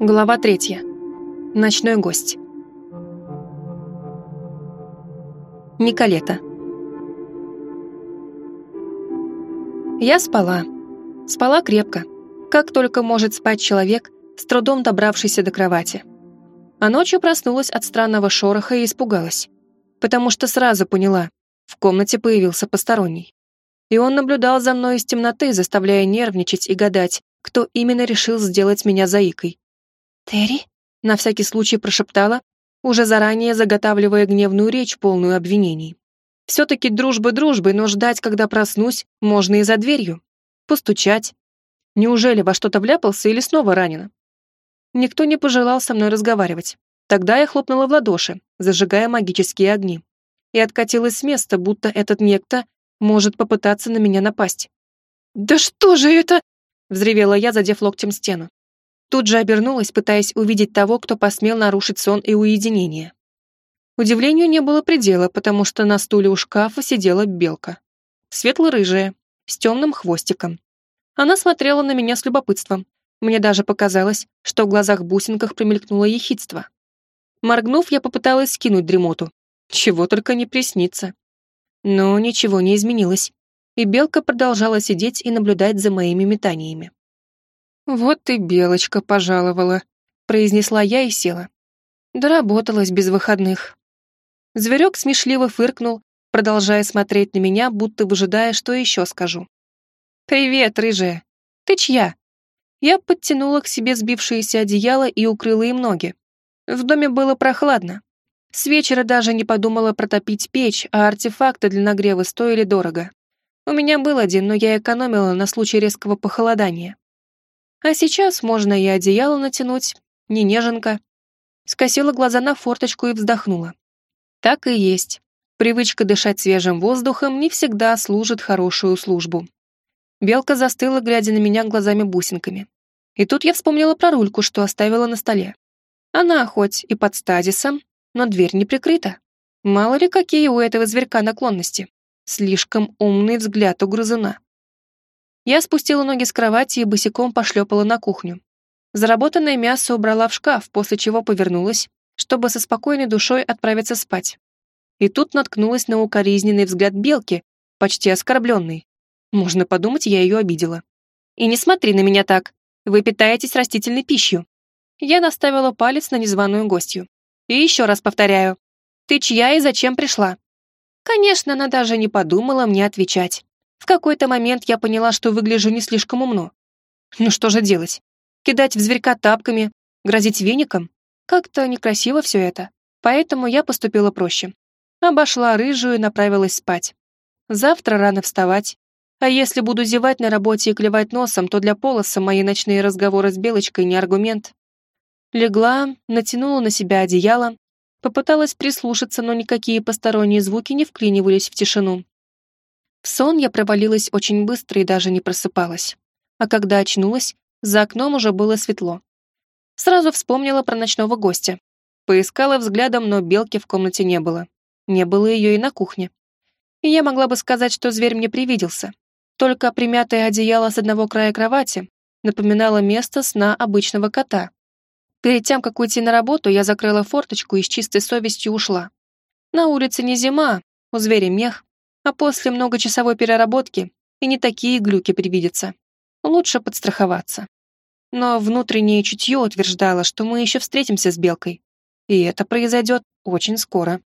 Глава третья. Ночной гость. Николета. Я спала. Спала крепко, как только может спать человек, с трудом добравшийся до кровати. А ночью проснулась от странного шороха и испугалась, потому что сразу поняла, в комнате появился посторонний. И он наблюдал за мной из темноты, заставляя нервничать и гадать, кто именно решил сделать меня заикой. «Терри?» — на всякий случай прошептала, уже заранее заготавливая гневную речь, полную обвинений. Все-таки дружба дружбы, но ждать, когда проснусь, можно и за дверью. Постучать. Неужели во что-то вляпался или снова ранено? Никто не пожелал со мной разговаривать. Тогда я хлопнула в ладоши, зажигая магические огни, и откатилась с места, будто этот некто может попытаться на меня напасть. «Да что же это?» — взревела я, задев локтем стену. Тут же обернулась, пытаясь увидеть того, кто посмел нарушить сон и уединение. Удивлению не было предела, потому что на стуле у шкафа сидела белка. Светло-рыжая, с темным хвостиком. Она смотрела на меня с любопытством. Мне даже показалось, что в глазах-бусинках промелькнуло ехидство. Моргнув, я попыталась скинуть дремоту. Чего только не приснится. Но ничего не изменилось, и белка продолжала сидеть и наблюдать за моими метаниями. «Вот и Белочка пожаловала», — произнесла я и села. Доработалась без выходных. Зверек смешливо фыркнул, продолжая смотреть на меня, будто выжидая, что еще скажу. «Привет, рыжая. Ты чья?» Я подтянула к себе сбившееся одеяло и укрыла им ноги. В доме было прохладно. С вечера даже не подумала протопить печь, а артефакты для нагрева стоили дорого. У меня был один, но я экономила на случай резкого похолодания. А сейчас можно и одеяло натянуть, не неженка. Скосила глаза на форточку и вздохнула. Так и есть. Привычка дышать свежим воздухом не всегда служит хорошую службу. Белка застыла, глядя на меня глазами-бусинками. И тут я вспомнила про рульку, что оставила на столе. Она хоть и под стазисом, но дверь не прикрыта. Мало ли, какие у этого зверька наклонности. Слишком умный взгляд у грызуна. Я спустила ноги с кровати и босиком пошлепала на кухню. Заработанное мясо убрала в шкаф, после чего повернулась, чтобы со спокойной душой отправиться спать. И тут наткнулась на укоризненный взгляд белки, почти оскорбленный. Можно подумать, я ее обидела. «И не смотри на меня так. Вы питаетесь растительной пищей». Я наставила палец на незваную гостью. «И еще раз повторяю. Ты чья и зачем пришла?» Конечно, она даже не подумала мне отвечать. В какой-то момент я поняла, что выгляжу не слишком умно. Ну что же делать? Кидать в зверька тапками, грозить веником? Как-то некрасиво все это. Поэтому я поступила проще. Обошла рыжую и направилась спать. Завтра рано вставать. А если буду зевать на работе и клевать носом, то для полоса мои ночные разговоры с Белочкой не аргумент. Легла, натянула на себя одеяло, попыталась прислушаться, но никакие посторонние звуки не вклинивались в тишину. В сон я провалилась очень быстро и даже не просыпалась. А когда очнулась, за окном уже было светло. Сразу вспомнила про ночного гостя. Поискала взглядом, но белки в комнате не было. Не было ее и на кухне. И я могла бы сказать, что зверь мне привиделся. Только примятое одеяло с одного края кровати напоминало место сна обычного кота. Перед тем, как уйти на работу, я закрыла форточку и с чистой совестью ушла. На улице не зима, у зверя мех, а после многочасовой переработки и не такие глюки привидятся. Лучше подстраховаться. Но внутреннее чутье утверждало, что мы еще встретимся с Белкой. И это произойдет очень скоро.